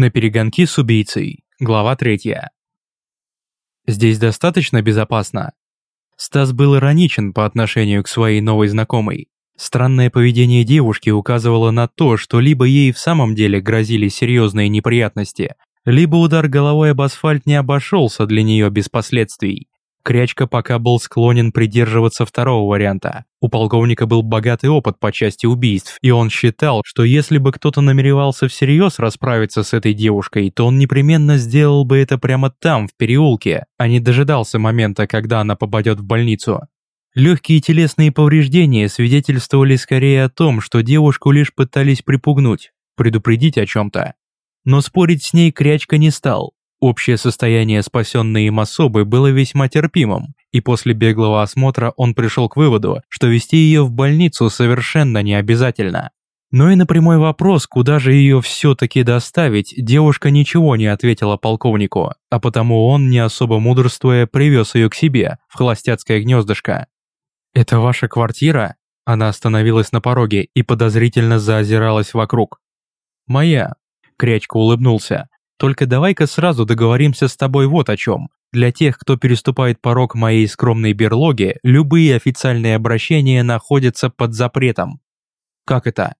На перегонки с убийцей. Глава третья. Здесь достаточно безопасно. Стас был ироничен по отношению к своей новой знакомой. Странное поведение девушки указывало на то, что либо ей в самом деле грозили серьезные неприятности, либо удар головой об асфальт не обошелся для нее без последствий. Крячка пока был склонен придерживаться второго варианта. У полковника был богатый опыт по части убийств, и он считал, что если бы кто-то намеревался всерьез расправиться с этой девушкой, то он непременно сделал бы это прямо там, в переулке, а не дожидался момента, когда она попадет в больницу. Легкие телесные повреждения свидетельствовали скорее о том, что девушку лишь пытались припугнуть, предупредить о чем-то. Но спорить с ней Крячка не стал, Общее состояние спасенной им особы было весьма терпимым, и после беглого осмотра он пришел к выводу, что вести ее в больницу совершенно не обязательно. Но и на прямой вопрос, куда же ее все-таки доставить, девушка ничего не ответила полковнику, а потому он, не особо мудрствуя, привез ее к себе, в холостяцкое гнездышко. «Это ваша квартира?» Она остановилась на пороге и подозрительно заозиралась вокруг. «Моя», — Крячка улыбнулся, только давай-ка сразу договоримся с тобой вот о чем. Для тех, кто переступает порог моей скромной берлоги, любые официальные обращения находятся под запретом. Как это?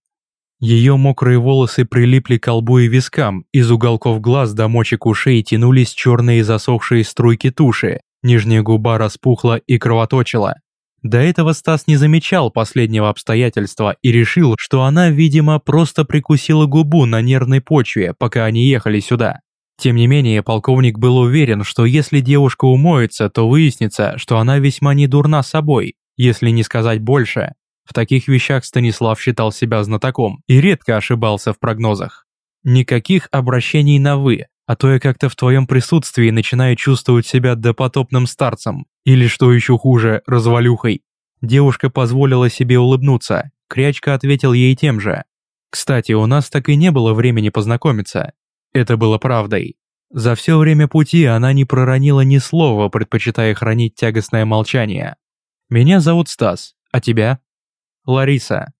Ее мокрые волосы прилипли к лбу и вискам, из уголков глаз до мочек ушей тянулись черные засохшие струйки туши, нижняя губа распухла и кровоточила. До этого Стас не замечал последнего обстоятельства и решил, что она, видимо, просто прикусила губу на нервной почве, пока они ехали сюда. Тем не менее, полковник был уверен, что если девушка умоется, то выяснится, что она весьма не дурна собой, если не сказать больше. В таких вещах Станислав считал себя знатоком и редко ошибался в прогнозах. Никаких обращений на «вы», а то я как-то в твоем присутствии начинаю чувствовать себя допотопным старцем, или что еще хуже, развалюхой. Девушка позволила себе улыбнуться, Крячка ответил ей тем же. Кстати, у нас так и не было времени познакомиться. Это было правдой. За все время пути она не проронила ни слова, предпочитая хранить тягостное молчание. «Меня зовут Стас, а тебя?» «Лариса».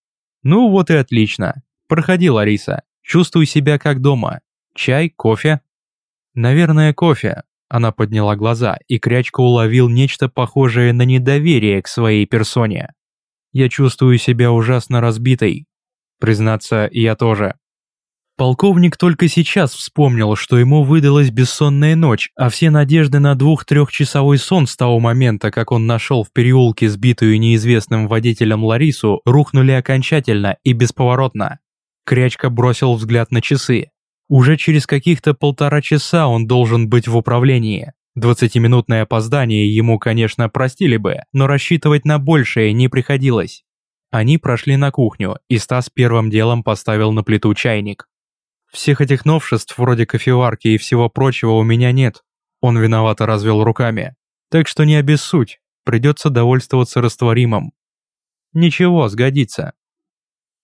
«Ну вот и отлично. Проходи, Лариса. Чувствуй себя как дома. Чай, кофе?» «Наверное, кофе». Она подняла глаза, и Крячка уловил нечто похожее на недоверие к своей персоне. «Я чувствую себя ужасно разбитой. Признаться, я тоже». Полковник только сейчас вспомнил, что ему выдалась бессонная ночь, а все надежды на двух-трехчасовой сон с того момента, как он нашел в переулке сбитую неизвестным водителем Ларису, рухнули окончательно и бесповоротно. Крячка бросил взгляд на часы. Уже через каких-то полтора часа он должен быть в управлении. Двадцатиминутное опоздание ему, конечно, простили бы, но рассчитывать на большее не приходилось. Они прошли на кухню, и Стас первым делом поставил на плиту чайник. «Всех этих новшеств, вроде кофеварки и всего прочего, у меня нет». Он виновато развел руками. «Так что не обессудь, придется довольствоваться растворимым». «Ничего, сгодится.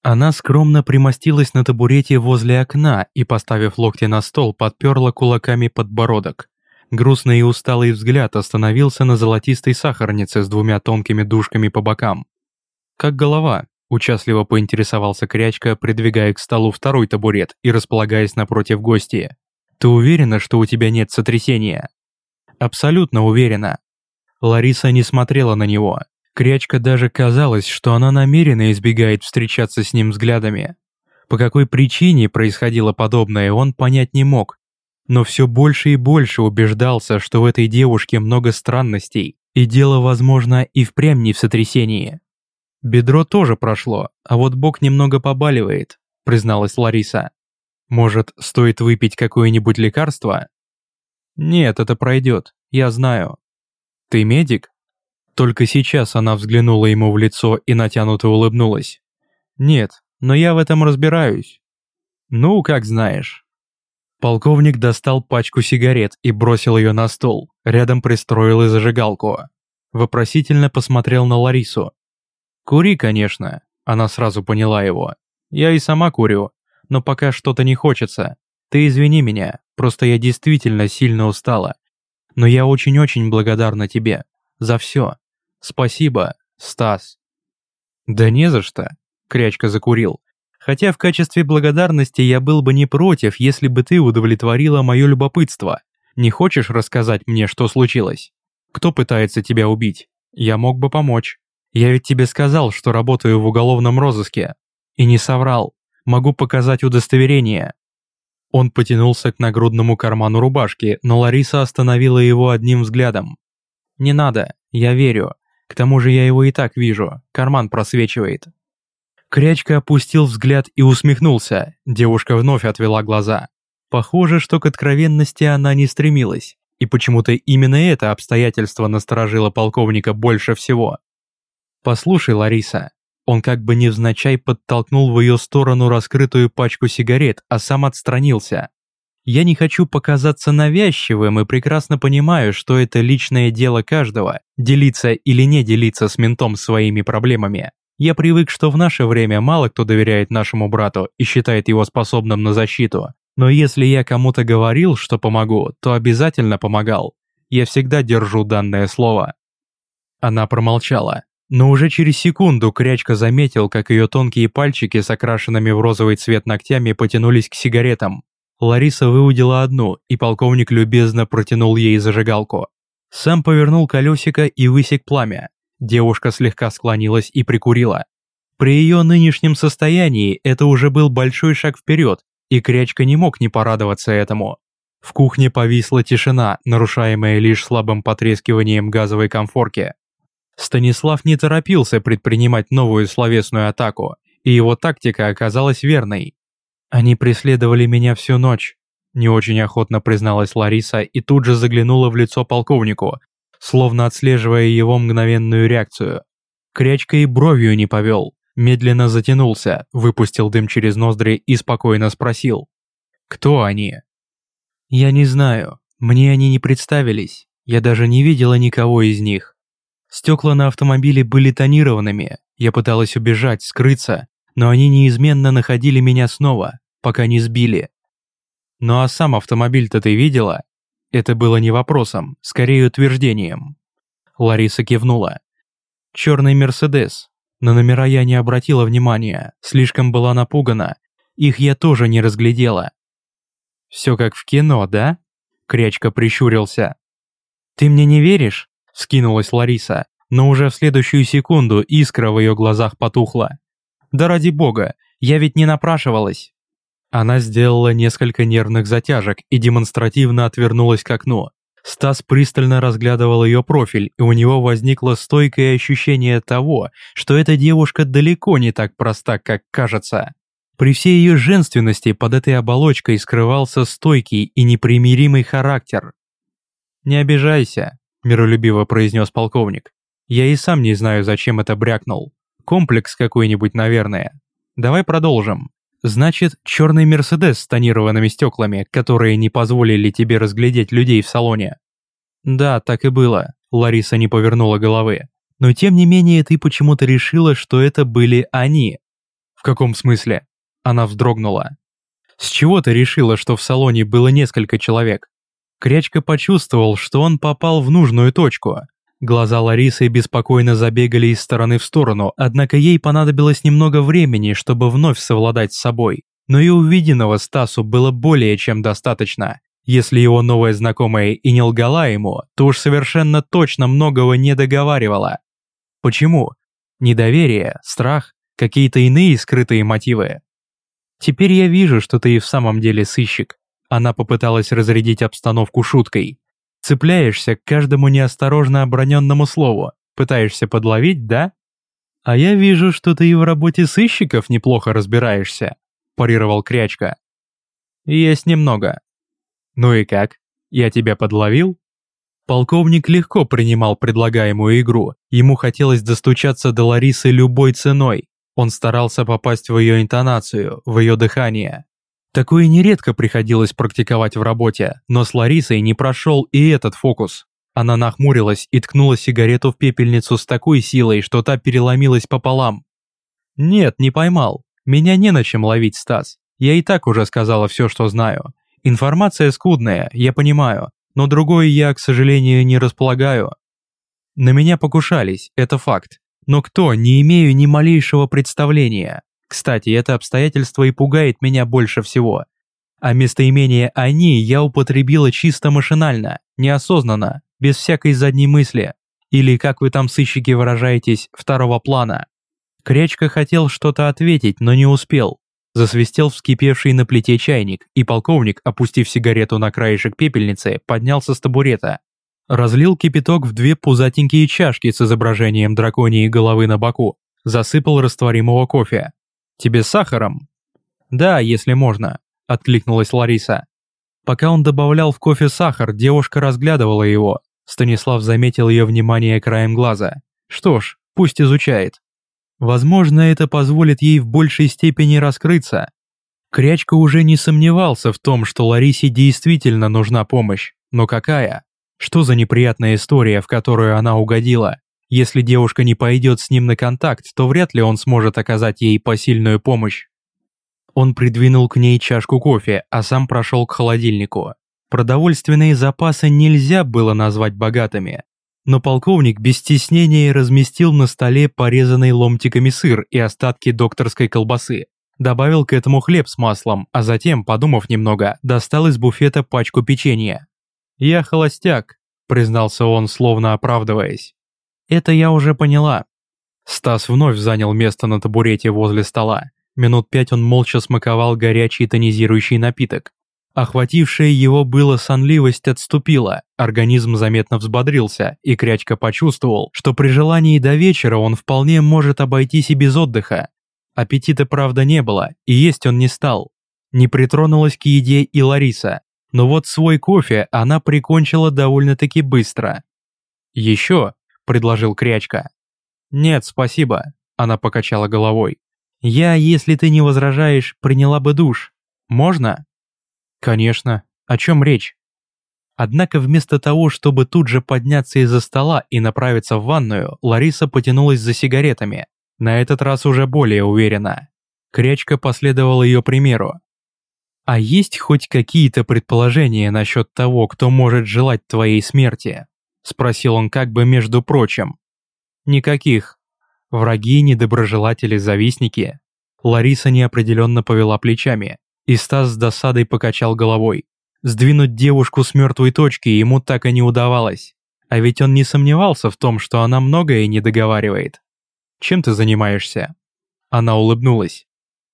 Она скромно примостилась на табурете возле окна и, поставив локти на стол, подперла кулаками подбородок. Грустный и усталый взгляд остановился на золотистой сахарнице с двумя тонкими дужками по бокам. «Как голова?» – участливо поинтересовался Крячка, придвигая к столу второй табурет и располагаясь напротив гостя. «Ты уверена, что у тебя нет сотрясения?» «Абсолютно уверена». Лариса не смотрела на него, Крячка даже казалось, что она намеренно избегает встречаться с ним взглядами. По какой причине происходило подобное, он понять не мог. Но все больше и больше убеждался, что в этой девушке много странностей, и дело, возможно, и впрямь не в сотрясении. «Бедро тоже прошло, а вот бок немного побаливает», призналась Лариса. «Может, стоит выпить какое-нибудь лекарство?» «Нет, это пройдет, я знаю». «Ты медик?» Только сейчас она взглянула ему в лицо и натянуто улыбнулась. «Нет, но я в этом разбираюсь». «Ну, как знаешь». Полковник достал пачку сигарет и бросил ее на стол, рядом пристроил и зажигалку. Вопросительно посмотрел на Ларису. «Кури, конечно», она сразу поняла его. «Я и сама курю, но пока что-то не хочется. Ты извини меня, просто я действительно сильно устала. Но я очень-очень благодарна тебе. За все. «Спасибо, Стас». «Да не за что», — Крячка закурил. Хотя в качестве благодарности я был бы не против, если бы ты удовлетворила мое любопытство. Не хочешь рассказать мне, что случилось? Кто пытается тебя убить? Я мог бы помочь. Я ведь тебе сказал, что работаю в уголовном розыске. И не соврал. Могу показать удостоверение». Он потянулся к нагрудному карману рубашки, но Лариса остановила его одним взглядом. «Не надо, я верю. К тому же я его и так вижу, карман просвечивает». Крячка опустил взгляд и усмехнулся, девушка вновь отвела глаза. Похоже, что к откровенности она не стремилась, и почему-то именно это обстоятельство насторожило полковника больше всего. «Послушай, Лариса», он как бы невзначай подтолкнул в ее сторону раскрытую пачку сигарет, а сам отстранился. «Я не хочу показаться навязчивым и прекрасно понимаю, что это личное дело каждого, делиться или не делиться с ментом своими проблемами. Я привык, что в наше время мало кто доверяет нашему брату и считает его способным на защиту. Но если я кому-то говорил, что помогу, то обязательно помогал. Я всегда держу данное слово». Она промолчала, но уже через секунду Крячка заметил, как ее тонкие пальчики с окрашенными в розовый цвет ногтями потянулись к сигаретам. Лариса выудила одну, и полковник любезно протянул ей зажигалку. Сам повернул колесико и высек пламя. Девушка слегка склонилась и прикурила. При ее нынешнем состоянии это уже был большой шаг вперед, и Крячка не мог не порадоваться этому. В кухне повисла тишина, нарушаемая лишь слабым потрескиванием газовой конфорки. Станислав не торопился предпринимать новую словесную атаку, и его тактика оказалась верной. «Они преследовали меня всю ночь», – не очень охотно призналась Лариса и тут же заглянула в лицо полковнику, словно отслеживая его мгновенную реакцию. Крячка и бровью не повел, медленно затянулся, выпустил дым через ноздри и спокойно спросил. «Кто они?» «Я не знаю, мне они не представились, я даже не видела никого из них. Стекла на автомобиле были тонированными, я пыталась убежать, скрыться, но они неизменно находили меня снова, пока не сбили. Ну а сам автомобиль-то ты видела? Это было не вопросом, скорее утверждением. Лариса кивнула. Черный Мерседес. На номера я не обратила внимания, слишком была напугана. Их я тоже не разглядела. Все как в кино, да? Крячка прищурился. Ты мне не веришь? Скинулась Лариса, но уже в следующую секунду искра в ее глазах потухла. «Да ради бога, я ведь не напрашивалась!» Она сделала несколько нервных затяжек и демонстративно отвернулась к окну. Стас пристально разглядывал ее профиль, и у него возникло стойкое ощущение того, что эта девушка далеко не так проста, как кажется. При всей ее женственности под этой оболочкой скрывался стойкий и непримиримый характер. «Не обижайся», миролюбиво произнес полковник. «Я и сам не знаю, зачем это брякнул. Комплекс какой-нибудь, наверное. Давай продолжим. Значит, черный Мерседес с тонированными стеклами, которые не позволили тебе разглядеть людей в салоне». «Да, так и было», — Лариса не повернула головы. «Но тем не менее ты почему-то решила, что это были они». «В каком смысле?» Она вздрогнула. «С чего ты решила, что в салоне было несколько человек? Крячка почувствовал, что он попал в нужную точку. Глаза Ларисы беспокойно забегали из стороны в сторону, однако ей понадобилось немного времени, чтобы вновь совладать с собой. Но и увиденного Стасу было более чем достаточно. Если его новая знакомая и не лгала ему, то уж совершенно точно многого не договаривала. Почему? Недоверие, страх, какие-то иные скрытые мотивы. Теперь я вижу, что ты и в самом деле сыщик. Она попыталась разрядить обстановку шуткой. Цепляешься к каждому неосторожно оброненному слову, пытаешься подловить, да? А я вижу, что ты и в работе сыщиков неплохо разбираешься, парировал Крячка. Есть немного. Ну и как? Я тебя подловил? Полковник легко принимал предлагаемую игру. Ему хотелось достучаться до Ларисы любой ценой. Он старался попасть в ее интонацию, в ее дыхание. Такое нередко приходилось практиковать в работе, но с Ларисой не прошел и этот фокус. Она нахмурилась и ткнула сигарету в пепельницу с такой силой, что та переломилась пополам. «Нет, не поймал. Меня не на чем ловить, Стас. Я и так уже сказала все, что знаю. Информация скудная, я понимаю, но другой я, к сожалению, не располагаю. На меня покушались, это факт. Но кто, не имею ни малейшего представления. Кстати, это обстоятельство и пугает меня больше всего. А местоимение «они» я употребила чисто машинально, неосознанно, без всякой задней мысли. Или, как вы там сыщики выражаетесь, второго плана. Крячка хотел что-то ответить, но не успел. Засвистел вскипевший на плите чайник, и полковник, опустив сигарету на краешек пепельницы, поднялся с табурета. Разлил кипяток в две пузатенькие чашки с изображением драконьей головы на боку. Засыпал растворимого кофе. «Тебе сахаром?» «Да, если можно», – откликнулась Лариса. Пока он добавлял в кофе сахар, девушка разглядывала его. Станислав заметил ее внимание краем глаза. Что ж, пусть изучает. Возможно, это позволит ей в большей степени раскрыться. Крячка уже не сомневался в том, что Ларисе действительно нужна помощь. Но какая? Что за неприятная история, в которую она угодила? Если девушка не пойдет с ним на контакт, то вряд ли он сможет оказать ей посильную помощь. Он придвинул к ней чашку кофе, а сам прошел к холодильнику. Продовольственные запасы нельзя было назвать богатыми. Но полковник без стеснения разместил на столе порезанный ломтиками сыр и остатки докторской колбасы. Добавил к этому хлеб с маслом, а затем, подумав немного, достал из буфета пачку печенья. «Я холостяк», – признался он, словно оправдываясь. «Это я уже поняла». Стас вновь занял место на табурете возле стола. Минут пять он молча смаковал горячий тонизирующий напиток. Охватившая его было сонливость отступила, организм заметно взбодрился, и Крячка почувствовал, что при желании до вечера он вполне может обойтись и без отдыха. Аппетита, правда, не было, и есть он не стал. Не притронулась к еде и Лариса, но вот свой кофе она прикончила довольно-таки быстро. «Еще?» – предложил Крячка. «Нет, спасибо», – она покачала головой. «Я, если ты не возражаешь, приняла бы душ. Можно?» «Конечно. О чем речь?» Однако вместо того, чтобы тут же подняться из-за стола и направиться в ванную, Лариса потянулась за сигаретами. На этот раз уже более уверенно. Крячка последовала ее примеру. «А есть хоть какие-то предположения насчет того, кто может желать твоей смерти?» Спросил он как бы между прочим. «Никаких. Враги, недоброжелатели, завистники». Лариса неопределенно повела плечами, и Стас с досадой покачал головой. Сдвинуть девушку с мертвой точки ему так и не удавалось. А ведь он не сомневался в том, что она многое не договаривает. «Чем ты занимаешься?» Она улыбнулась.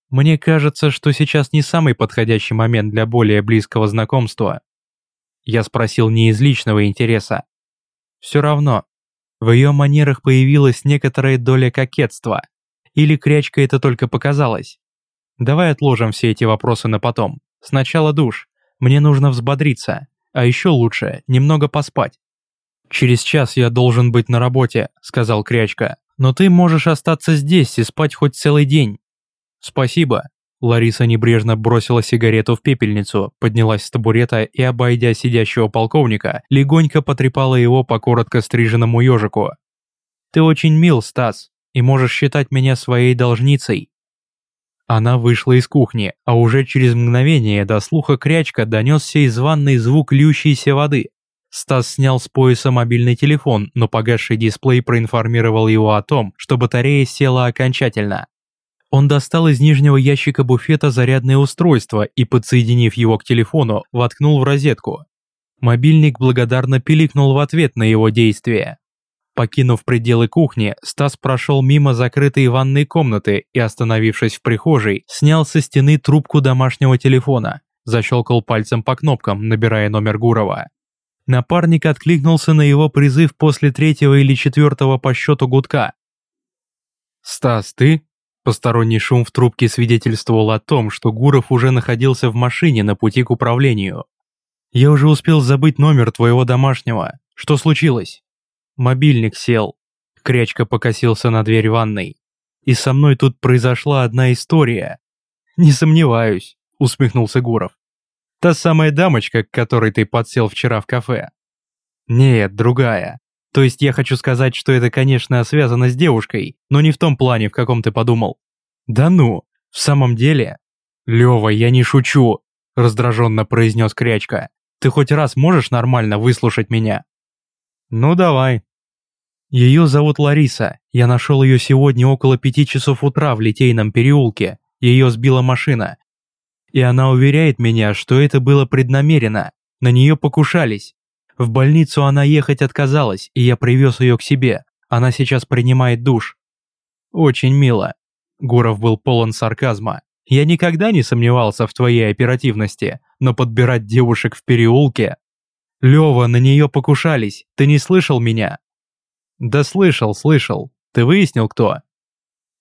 Мне кажется, что сейчас не самый подходящий момент для более близкого знакомства. Я спросил не из личного интереса. Все равно, в ее манерах появилась некоторая доля кокетства. Или крячка это только показалось? Давай отложим все эти вопросы на потом. Сначала душ. Мне нужно взбодриться. А еще лучше, немного поспать. «Через час я должен быть на работе», — сказал Крячка. «Но ты можешь остаться здесь и спать хоть целый день. «Спасибо». Лариса небрежно бросила сигарету в пепельницу, поднялась с табурета и, обойдя сидящего полковника, легонько потрепала его по коротко стриженному ежику. «Ты очень мил, Стас, и можешь считать меня своей должницей». Она вышла из кухни, а уже через мгновение до слуха крячка донесся из ванной звук льющейся воды. Стас снял с пояса мобильный телефон, но погасший дисплей проинформировал его о том, что батарея села окончательно. Он достал из нижнего ящика буфета зарядное устройство и, подсоединив его к телефону, воткнул в розетку. Мобильник благодарно пиликнул в ответ на его действие. Покинув пределы кухни, Стас прошел мимо закрытой ванной комнаты и, остановившись в прихожей, снял со стены трубку домашнего телефона, защелкал пальцем по кнопкам, набирая номер Гурова. Напарник откликнулся на его призыв после третьего или четвертого по счету гудка. «Стас, ты?» Посторонний шум в трубке свидетельствовал о том, что Гуров уже находился в машине на пути к управлению. «Я уже успел забыть номер твоего домашнего. Что случилось?» Мобильник сел. Крячка покосился на дверь ванной. «И со мной тут произошла одна история». «Не сомневаюсь», — усмехнулся Гуров. «Та самая дамочка, к которой ты подсел вчера в кафе». «Нет, другая. То есть я хочу сказать, что это, конечно, связано с девушкой, но не в том плане, в каком ты подумал. Да ну, в самом деле? Лёва, я не шучу, раздраженно произнес Крячка. Ты хоть раз можешь нормально выслушать меня? Ну давай. Ее зовут Лариса. Я нашел ее сегодня около пяти часов утра в Литейном переулке. Ее сбила машина. И она уверяет меня, что это было преднамеренно. На нее покушались. В больницу она ехать отказалась, и я привез ее к себе. Она сейчас принимает душ. Очень мило. Гуров был полон сарказма. Я никогда не сомневался в твоей оперативности, но подбирать девушек в переулке... Лева, на нее покушались, ты не слышал меня? Да слышал, слышал. Ты выяснил, кто?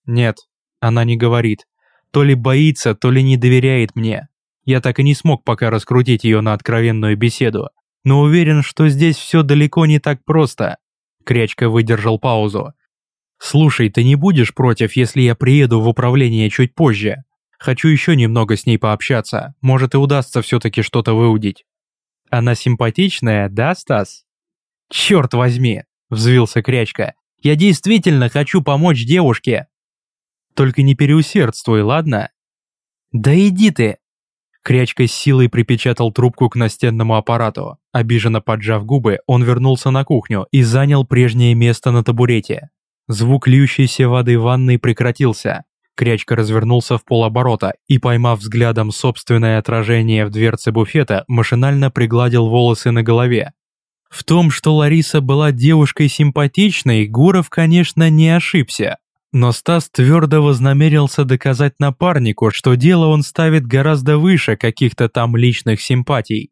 Нет, она не говорит. То ли боится, то ли не доверяет мне. Я так и не смог пока раскрутить ее на откровенную беседу, но уверен, что здесь все далеко не так просто. Крячка выдержал паузу. «Слушай, ты не будешь против, если я приеду в управление чуть позже? Хочу еще немного с ней пообщаться, может и удастся все-таки что-то выудить». «Она симпатичная, да, Стас?» «Черт возьми!» – взвился Крячка. «Я действительно хочу помочь девушке!» «Только не переусердствуй, ладно?» «Да иди ты!» Крячка с силой припечатал трубку к настенному аппарату. Обиженно поджав губы, он вернулся на кухню и занял прежнее место на табурете. Звук льющейся воды в ванной прекратился. Крячка развернулся в полоборота и, поймав взглядом собственное отражение в дверце буфета, машинально пригладил волосы на голове. В том, что Лариса была девушкой симпатичной, Гуров, конечно, не ошибся. Но Стас твердо вознамерился доказать напарнику, что дело он ставит гораздо выше каких-то там личных симпатий.